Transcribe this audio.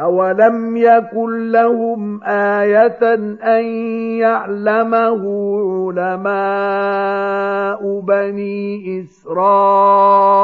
أَوَلَمْ يَكُن لَّهُمْ آيَةً أَن يَعْلَمَهُ عُلَمَاءُ بَنِي إِسْرَائِيلَ